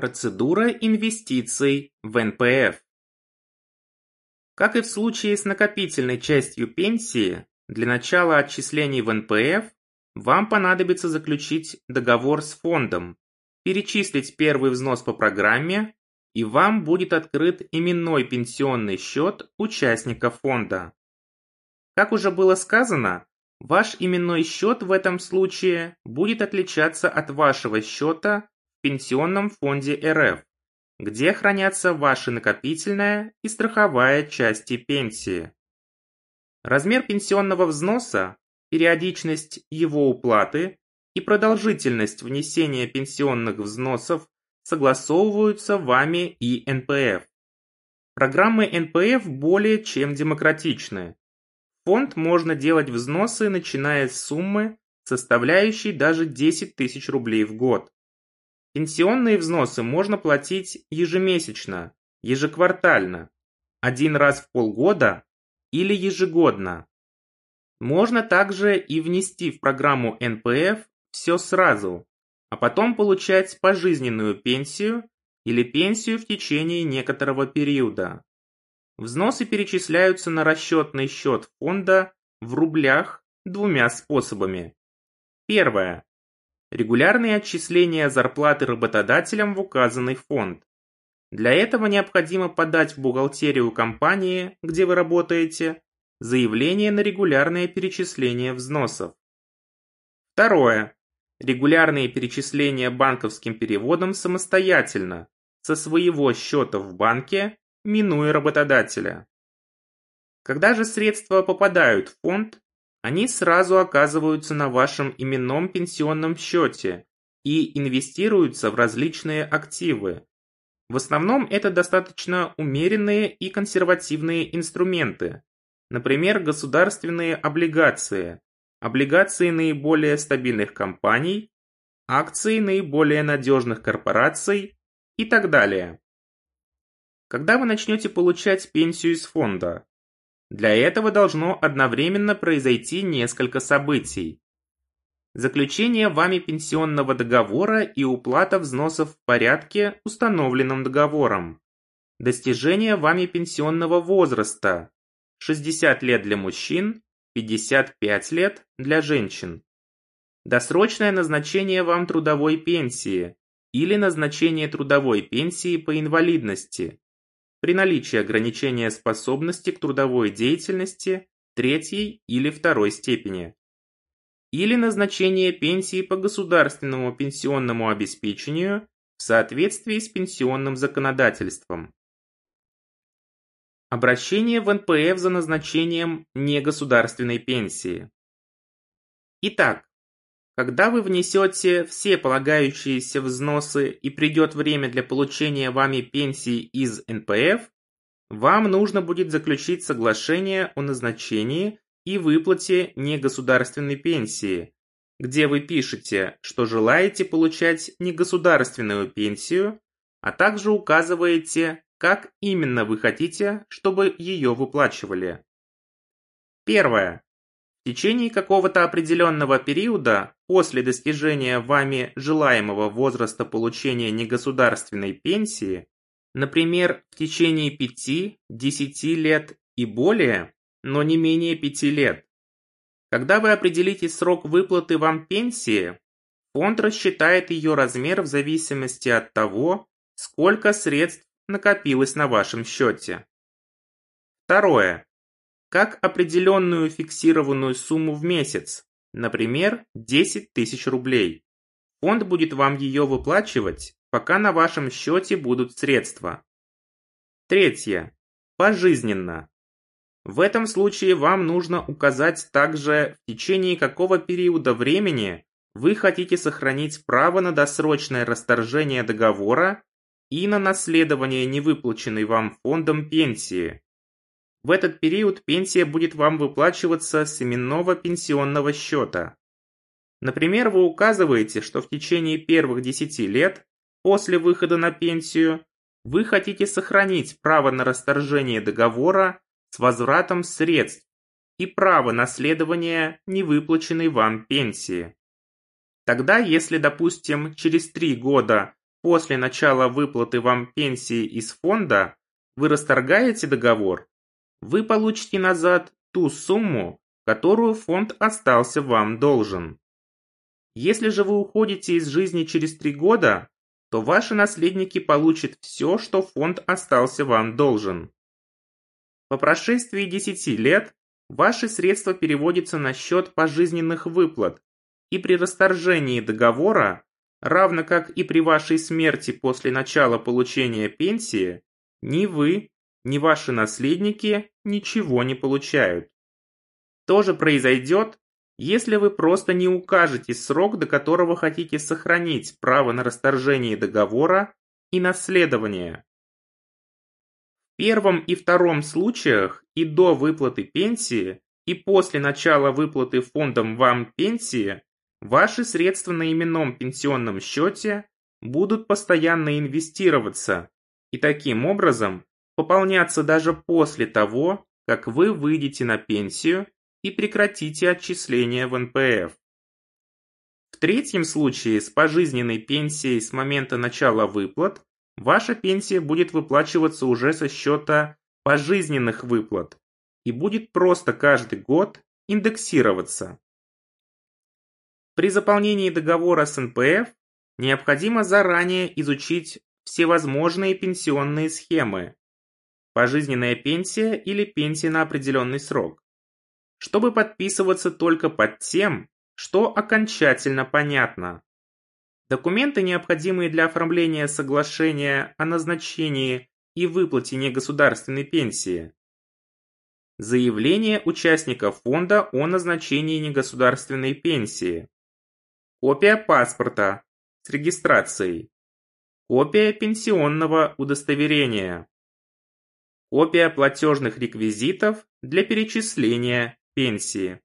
Процедура инвестиций в НПФ. Как и в случае с накопительной частью пенсии, для начала отчислений в НПФ вам понадобится заключить договор с фондом, перечислить первый взнос по программе, и вам будет открыт именной пенсионный счет участника фонда. Как уже было сказано, ваш именной счет в этом случае будет отличаться от вашего счета Пенсионном фонде РФ, где хранятся ваши накопительная и страховая части пенсии. Размер пенсионного взноса, периодичность его уплаты и продолжительность внесения пенсионных взносов согласовываются вами и НПФ. Программы НПФ более чем демократичны. Фонд можно делать взносы, начиная с суммы, составляющей даже 10 тысяч рублей в год. Пенсионные взносы можно платить ежемесячно, ежеквартально, один раз в полгода или ежегодно. Можно также и внести в программу НПФ все сразу, а потом получать пожизненную пенсию или пенсию в течение некоторого периода. Взносы перечисляются на расчетный счет фонда в рублях двумя способами. Первое. Регулярные отчисления зарплаты работодателям в указанный фонд. Для этого необходимо подать в бухгалтерию компании, где вы работаете, заявление на регулярное перечисление взносов. Второе регулярные перечисления банковским переводом самостоятельно, со своего счета в банке, минуя работодателя. Когда же средства попадают в фонд, они сразу оказываются на вашем именном пенсионном счете и инвестируются в различные активы. В основном это достаточно умеренные и консервативные инструменты, например, государственные облигации, облигации наиболее стабильных компаний, акции наиболее надежных корпораций и так далее. Когда вы начнете получать пенсию из фонда? Для этого должно одновременно произойти несколько событий. Заключение вами пенсионного договора и уплата взносов в порядке, установленном договором. Достижение вами пенсионного возраста. 60 лет для мужчин, 55 лет для женщин. Досрочное назначение вам трудовой пенсии или назначение трудовой пенсии по инвалидности при наличии ограничения способности к трудовой деятельности третьей или второй степени. Или назначение пенсии по государственному пенсионному обеспечению в соответствии с пенсионным законодательством. Обращение в НПФ за назначением негосударственной пенсии. Итак, когда вы внесете все полагающиеся взносы и придет время для получения вами пенсии из НПФ, вам нужно будет заключить соглашение о назначении и выплате негосударственной пенсии, где вы пишете, что желаете получать негосударственную пенсию, а также указываете, как именно вы хотите, чтобы ее выплачивали? Первое. В течение какого-то определенного периода после достижения вами желаемого возраста получения негосударственной пенсии, например, в течение 5-10 лет и более, но не менее 5 лет, когда вы определите срок выплаты вам пенсии, фонд рассчитает ее размер в зависимости от того, сколько средств накопилось на вашем счете. Второе. Как определенную фиксированную сумму в месяц, например, 10 тысяч рублей. Фонд будет вам ее выплачивать, пока на вашем счете будут средства. Третье. Пожизненно. В этом случае вам нужно указать также, в течение какого периода времени вы хотите сохранить право на досрочное расторжение договора и на наследование невыплаченной вам фондом пенсии. В этот период пенсия будет вам выплачиваться с именного пенсионного счета. Например, вы указываете, что в течение первых 10 лет после выхода на пенсию вы хотите сохранить право на расторжение договора с возвратом средств и право наследования невыплаченной вам пенсии. Тогда, если, допустим, через 3 года после начала выплаты вам пенсии из фонда вы расторгаете договор, вы получите назад ту сумму, которую фонд остался вам должен. Если же вы уходите из жизни через три года, то ваши наследники получат все, что фонд остался вам должен. По прошествии 10 лет ваши средства переводятся на счет пожизненных выплат, и при расторжении договора, равно как и при вашей смерти после начала получения пенсии, ни вы, ни ваши наследники ничего не получают. То же произойдет, если вы просто не укажете срок, до которого хотите сохранить право на расторжение договора и наследование. В первом и втором случаях и до выплаты пенсии, и после начала выплаты фондом вам пенсии, ваши средства на именном пенсионном счете будут постоянно инвестироваться и таким образом пополняться даже после того, как вы выйдете на пенсию и прекратите отчисления в НПФ. В третьем случае с пожизненной пенсией с момента начала выплат ваша пенсия будет выплачиваться уже со счета пожизненных выплат и будет просто каждый год индексироваться. При заполнении договора с НПФ необходимо заранее изучить всевозможные пенсионные схемы, пожизненная пенсия или пенсия на определенный срок, чтобы подписываться только под тем, что окончательно понятно. Документы, необходимые для оформления соглашения о назначении и выплате негосударственной пенсии. Заявление участника фонда о назначении негосударственной пенсии. Копия паспорта с регистрацией. Копия пенсионного удостоверения. Копия платежных реквизитов для перечисления пенсии.